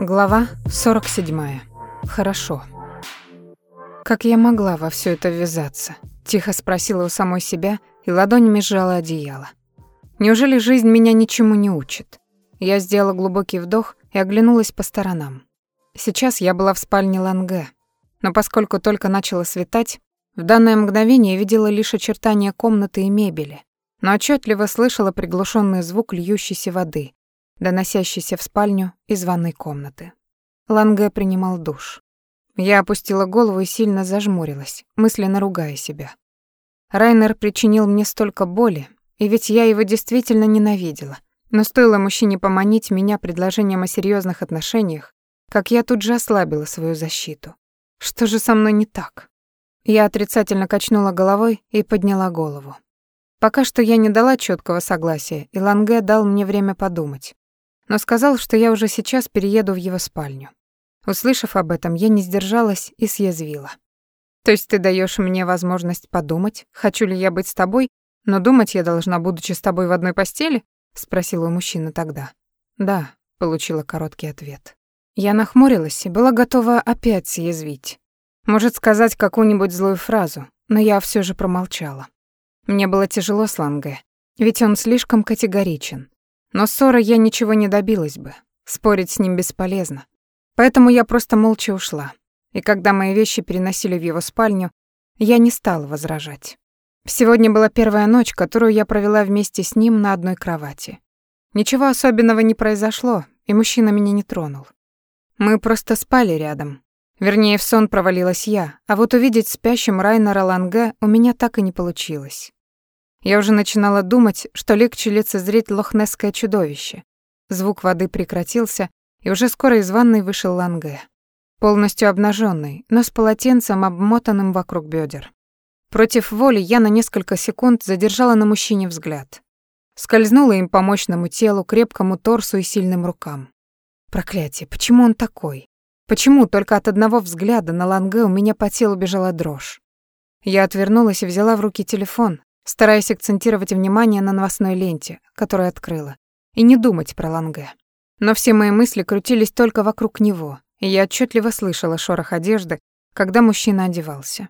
Глава 47. Хорошо. Как я могла во все это ввязаться? Тихо спросила у самой себя и ладонями сжала одеяло. Неужели жизнь меня ничему не учит? Я сделала глубокий вдох и оглянулась по сторонам. Сейчас я была в спальне Ланге, но поскольку только начало светать, в данное мгновение видела лишь очертания комнаты и мебели, но отчетливо слышала приглушенный звук льющейся воды, доносящийся в спальню из ванной комнаты. Ланге принимал душ. Я опустила голову и сильно зажмурилась, мысленно ругая себя. Райнер причинил мне столько боли, и ведь я его действительно ненавидела. Но стоило мужчине поманить меня предложением о серьезных отношениях, как я тут же ослабила свою защиту. Что же со мной не так? Я отрицательно качнула головой и подняла голову. Пока что я не дала четкого согласия, и Ланге дал мне время подумать но сказал, что я уже сейчас перееду в его спальню. Услышав об этом, я не сдержалась и съязвила. «То есть ты даешь мне возможность подумать, хочу ли я быть с тобой, но думать я должна, будучи с тобой в одной постели?» — спросила у мужчины тогда. «Да», — получила короткий ответ. Я нахмурилась и была готова опять съязвить. Может, сказать какую-нибудь злую фразу, но я все же промолчала. Мне было тяжело с Ланге, ведь он слишком категоричен. Но ссоры я ничего не добилась бы. Спорить с ним бесполезно. Поэтому я просто молча ушла. И когда мои вещи переносили в его спальню, я не стала возражать. Сегодня была первая ночь, которую я провела вместе с ним на одной кровати. Ничего особенного не произошло, и мужчина меня не тронул. Мы просто спали рядом. Вернее, в сон провалилась я, а вот увидеть спящим Райнера Ланге у меня так и не получилось. Я уже начинала думать, что легче лицезреть лохнесское чудовище. Звук воды прекратился, и уже скоро из ванной вышел Ланге. Полностью обнаженный, но с полотенцем, обмотанным вокруг бедер. Против воли я на несколько секунд задержала на мужчине взгляд. Скользнула им по мощному телу, крепкому торсу и сильным рукам. Проклятие, почему он такой? Почему только от одного взгляда на Ланге у меня по телу бежала дрожь? Я отвернулась и взяла в руки телефон, стараясь акцентировать внимание на новостной ленте, которую открыла, и не думать про Ланге. Но все мои мысли крутились только вокруг него, и я отчетливо слышала шорох одежды, когда мужчина одевался.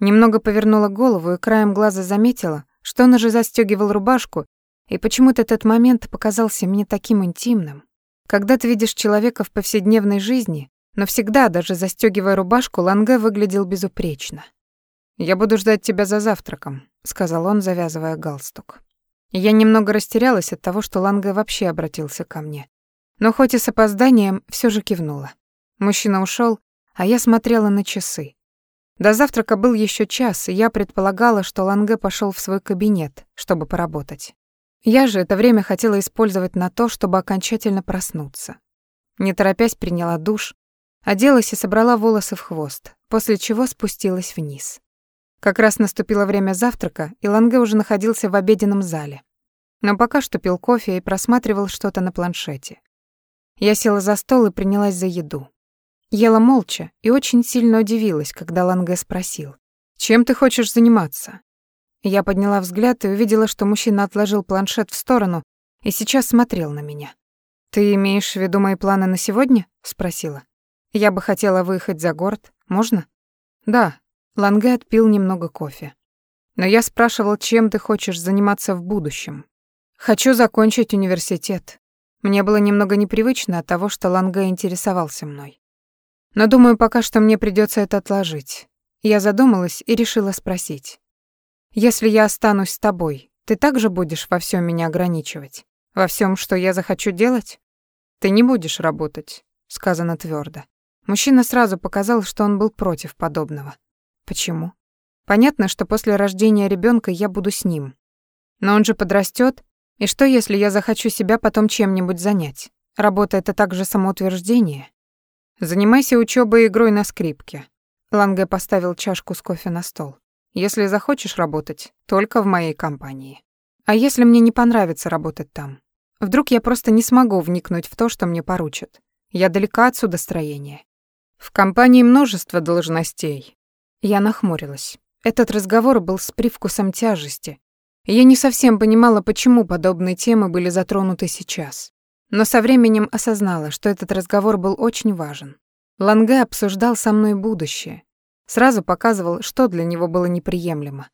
Немного повернула голову и краем глаза заметила, что он уже застёгивал рубашку, и почему-то этот момент показался мне таким интимным. Когда ты видишь человека в повседневной жизни, но всегда, даже застёгивая рубашку, Ланге выглядел безупречно. «Я буду ждать тебя за завтраком», — сказал он, завязывая галстук. Я немного растерялась от того, что Ланге вообще обратился ко мне. Но хоть и с опозданием, все же кивнула. Мужчина ушел, а я смотрела на часы. До завтрака был еще час, и я предполагала, что Ланге пошел в свой кабинет, чтобы поработать. Я же это время хотела использовать на то, чтобы окончательно проснуться. Не торопясь приняла душ, оделась и собрала волосы в хвост, после чего спустилась вниз. Как раз наступило время завтрака, и Ланге уже находился в обеденном зале. Но пока что пил кофе и просматривал что-то на планшете. Я села за стол и принялась за еду. Ела молча и очень сильно удивилась, когда Ланге спросил, «Чем ты хочешь заниматься?» Я подняла взгляд и увидела, что мужчина отложил планшет в сторону и сейчас смотрел на меня. «Ты имеешь в виду мои планы на сегодня?» — спросила. «Я бы хотела выехать за город. Можно?» «Да», Ланге отпил немного кофе. Но я спрашивал, чем ты хочешь заниматься в будущем. Хочу закончить университет. Мне было немного непривычно от того, что Ланге интересовался мной. Но думаю, пока что мне придется это отложить. Я задумалась и решила спросить. Если я останусь с тобой, ты также будешь во всем меня ограничивать? Во всем, что я захочу делать? Ты не будешь работать, сказано твердо. Мужчина сразу показал, что он был против подобного. Почему? Понятно, что после рождения ребенка я буду с ним. Но он же подрастет, и что, если я захочу себя потом чем-нибудь занять? Работа — это также самоутверждение. Занимайся учебой и игрой на скрипке. Ланге поставил чашку с кофе на стол. Если захочешь работать, только в моей компании. А если мне не понравится работать там? Вдруг я просто не смогу вникнуть в то, что мне поручат. Я далека от судостроения. В компании множество должностей, я нахмурилась. Этот разговор был с привкусом тяжести. Я не совсем понимала, почему подобные темы были затронуты сейчас. Но со временем осознала, что этот разговор был очень важен. Ланге обсуждал со мной будущее. Сразу показывал, что для него было неприемлемо.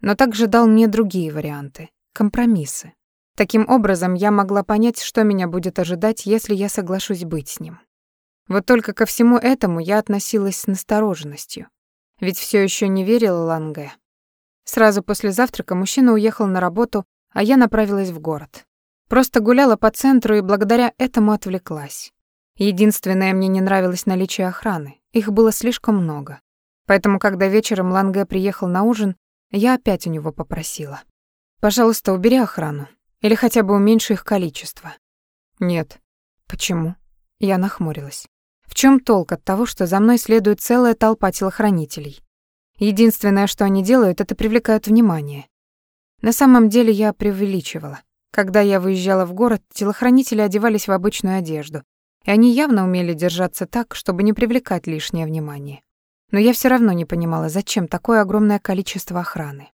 Но также дал мне другие варианты, компромиссы. Таким образом, я могла понять, что меня будет ожидать, если я соглашусь быть с ним. Вот только ко всему этому я относилась с настороженностью. Ведь все еще не верила Ланге. Сразу после завтрака мужчина уехал на работу, а я направилась в город. Просто гуляла по центру и благодаря этому отвлеклась. Единственное, мне не нравилось наличие охраны. Их было слишком много. Поэтому, когда вечером Ланге приехал на ужин, я опять у него попросила. «Пожалуйста, убери охрану. Или хотя бы уменьши их количество». «Нет». «Почему?» Я нахмурилась. В чем толк от того, что за мной следует целая толпа телохранителей? Единственное, что они делают, это привлекают внимание. На самом деле я преувеличивала. Когда я выезжала в город, телохранители одевались в обычную одежду, и они явно умели держаться так, чтобы не привлекать лишнее внимание. Но я все равно не понимала, зачем такое огромное количество охраны.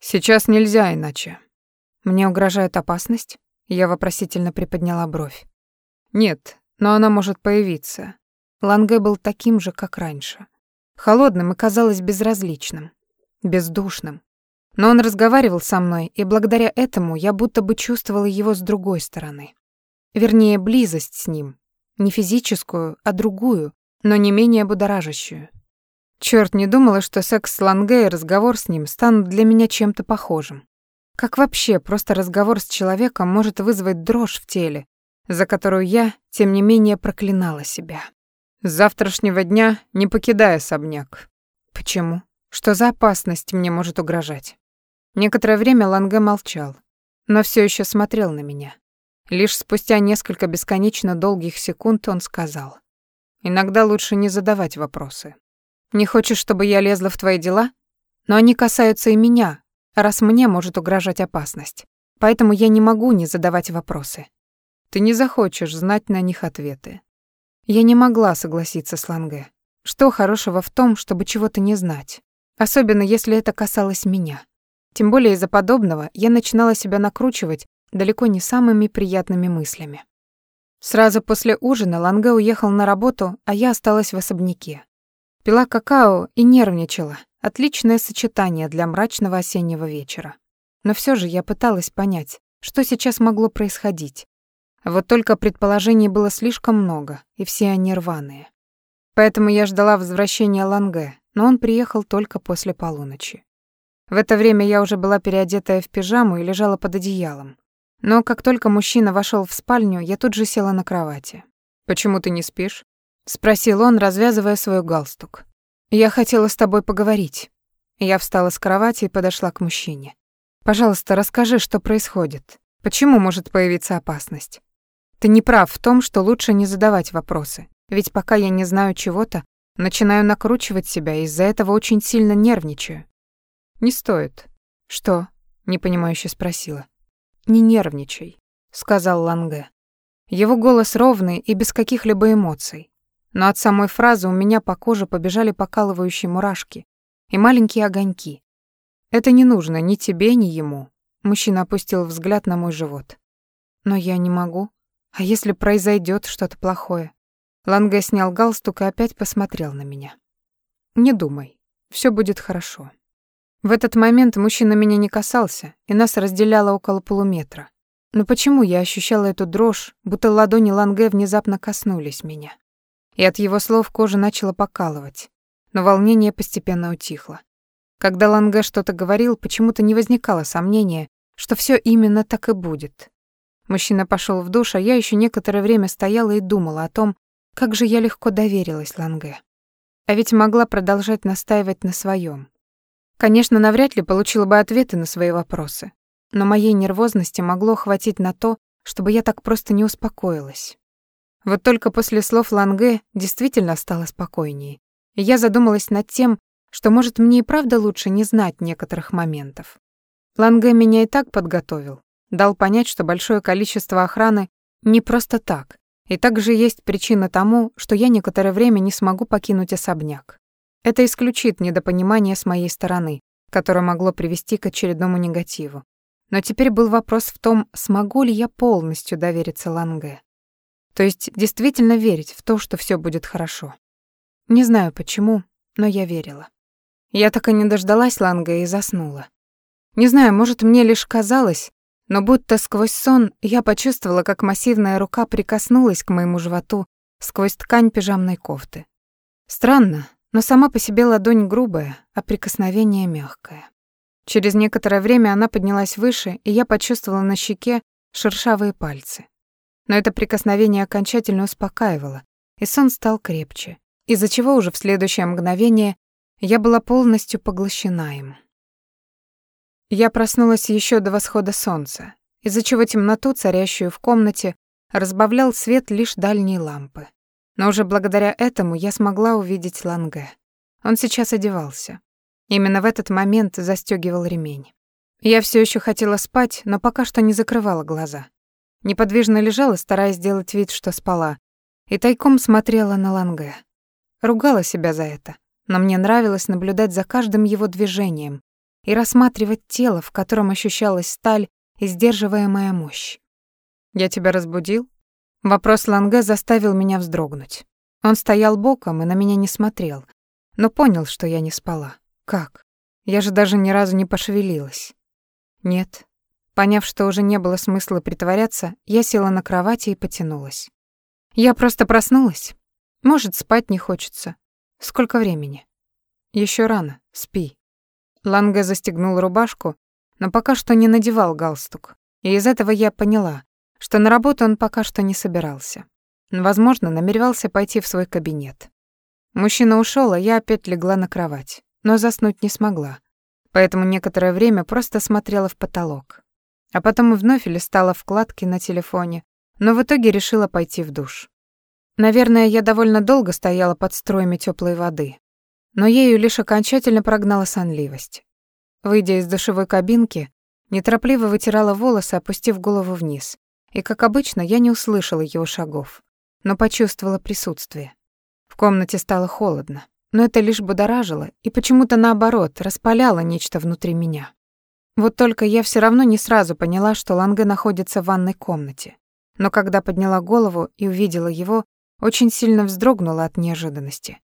«Сейчас нельзя иначе». «Мне угрожает опасность?» Я вопросительно приподняла бровь. «Нет, но она может появиться. Ланге был таким же, как раньше. Холодным и, казалось, безразличным. Бездушным. Но он разговаривал со мной, и благодаря этому я будто бы чувствовала его с другой стороны. Вернее, близость с ним. Не физическую, а другую, но не менее будоражащую. Чёрт, не думала, что секс с Ланге и разговор с ним станут для меня чем-то похожим. Как вообще просто разговор с человеком может вызвать дрожь в теле, за которую я, тем не менее, проклинала себя. С завтрашнего дня не покидая особняк. Почему? Что за опасность мне может угрожать? Некоторое время Ланге молчал, но все еще смотрел на меня. Лишь спустя несколько бесконечно долгих секунд он сказал. «Иногда лучше не задавать вопросы. Не хочешь, чтобы я лезла в твои дела? Но они касаются и меня, раз мне может угрожать опасность. Поэтому я не могу не задавать вопросы. Ты не захочешь знать на них ответы. Я не могла согласиться с Ланге. Что хорошего в том, чтобы чего-то не знать? Особенно если это касалось меня. Тем более из-за подобного я начинала себя накручивать далеко не самыми приятными мыслями. Сразу после ужина Ланге уехал на работу, а я осталась в особняке. Пила какао и нервничала. Отличное сочетание для мрачного осеннего вечера. Но все же я пыталась понять, что сейчас могло происходить, вот только предположений было слишком много, и все они рваные. Поэтому я ждала возвращения Ланге, но он приехал только после полуночи. В это время я уже была переодетая в пижаму и лежала под одеялом. Но как только мужчина вошел в спальню, я тут же села на кровати. «Почему ты не спишь?» — спросил он, развязывая свой галстук. «Я хотела с тобой поговорить». Я встала с кровати и подошла к мужчине. «Пожалуйста, расскажи, что происходит. Почему может появиться опасность?» Ты не прав в том, что лучше не задавать вопросы. Ведь пока я не знаю чего-то, начинаю накручивать себя и из-за этого очень сильно нервничаю. Не стоит. Что? непонимающе спросила. Не нервничай, сказал Ланге. Его голос ровный и без каких-либо эмоций. Но от самой фразы у меня по коже побежали покалывающие мурашки и маленькие огоньки. Это не нужно ни тебе, ни ему. Мужчина опустил взгляд на мой живот. Но я не могу. А если произойдет что-то плохое? Ланге снял галстук и опять посмотрел на меня. Не думай, все будет хорошо. В этот момент мужчина меня не касался, и нас разделяло около полуметра. Но почему я ощущала эту дрожь, будто ладони Ланге внезапно коснулись меня? И от его слов кожа начала покалывать, но волнение постепенно утихло. Когда Ланге что-то говорил, почему-то не возникало сомнения, что все именно так и будет. Мужчина пошел в душ, а я еще некоторое время стояла и думала о том, как же я легко доверилась Ланге. А ведь могла продолжать настаивать на своем. Конечно, навряд ли получила бы ответы на свои вопросы, но моей нервозности могло хватить на то, чтобы я так просто не успокоилась. Вот только после слов Ланге действительно стало спокойнее, и я задумалась над тем, что, может, мне и правда лучше не знать некоторых моментов. Ланге меня и так подготовил, Дал понять, что большое количество охраны не просто так, и также есть причина тому, что я некоторое время не смогу покинуть особняк. Это исключит недопонимание с моей стороны, которое могло привести к очередному негативу. Но теперь был вопрос в том, смогу ли я полностью довериться Ланге. То есть действительно верить в то, что все будет хорошо. Не знаю почему, но я верила. Я так и не дождалась Ланга и заснула. Не знаю, может, мне лишь казалось, но будто сквозь сон я почувствовала, как массивная рука прикоснулась к моему животу сквозь ткань пижамной кофты. Странно, но сама по себе ладонь грубая, а прикосновение мягкое. Через некоторое время она поднялась выше, и я почувствовала на щеке шершавые пальцы. Но это прикосновение окончательно успокаивало, и сон стал крепче, из-за чего уже в следующее мгновение я была полностью поглощена им. Я проснулась еще до восхода солнца, из-за чего темноту, царящую в комнате, разбавлял свет лишь дальней лампы. Но уже благодаря этому я смогла увидеть Ланге. Он сейчас одевался. Именно в этот момент застёгивал ремень. Я все еще хотела спать, но пока что не закрывала глаза. Неподвижно лежала, стараясь сделать вид, что спала, и тайком смотрела на Ланге. Ругала себя за это, но мне нравилось наблюдать за каждым его движением и рассматривать тело, в котором ощущалась сталь и сдерживаемая мощь. «Я тебя разбудил?» Вопрос Ланге заставил меня вздрогнуть. Он стоял боком и на меня не смотрел, но понял, что я не спала. Как? Я же даже ни разу не пошевелилась. Нет. Поняв, что уже не было смысла притворяться, я села на кровати и потянулась. Я просто проснулась. Может, спать не хочется. Сколько времени? Еще рано. Спи. Ланге застегнул рубашку, но пока что не надевал галстук. И из этого я поняла, что на работу он пока что не собирался. Возможно, намеревался пойти в свой кабинет. Мужчина ушел, а я опять легла на кровать, но заснуть не смогла. Поэтому некоторое время просто смотрела в потолок. А потом вновь листала вкладки на телефоне, но в итоге решила пойти в душ. Наверное, я довольно долго стояла под струями теплой воды, но ею лишь окончательно прогнала сонливость. Выйдя из душевой кабинки, неторопливо вытирала волосы, опустив голову вниз, и, как обычно, я не услышала его шагов, но почувствовала присутствие. В комнате стало холодно, но это лишь будоражило и почему-то наоборот распаляло нечто внутри меня. Вот только я все равно не сразу поняла, что Ланге находится в ванной комнате. Но когда подняла голову и увидела его, очень сильно вздрогнула от неожиданности.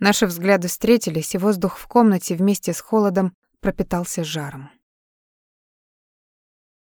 Наши взгляды встретились, и воздух в комнате вместе с холодом пропитался жаром.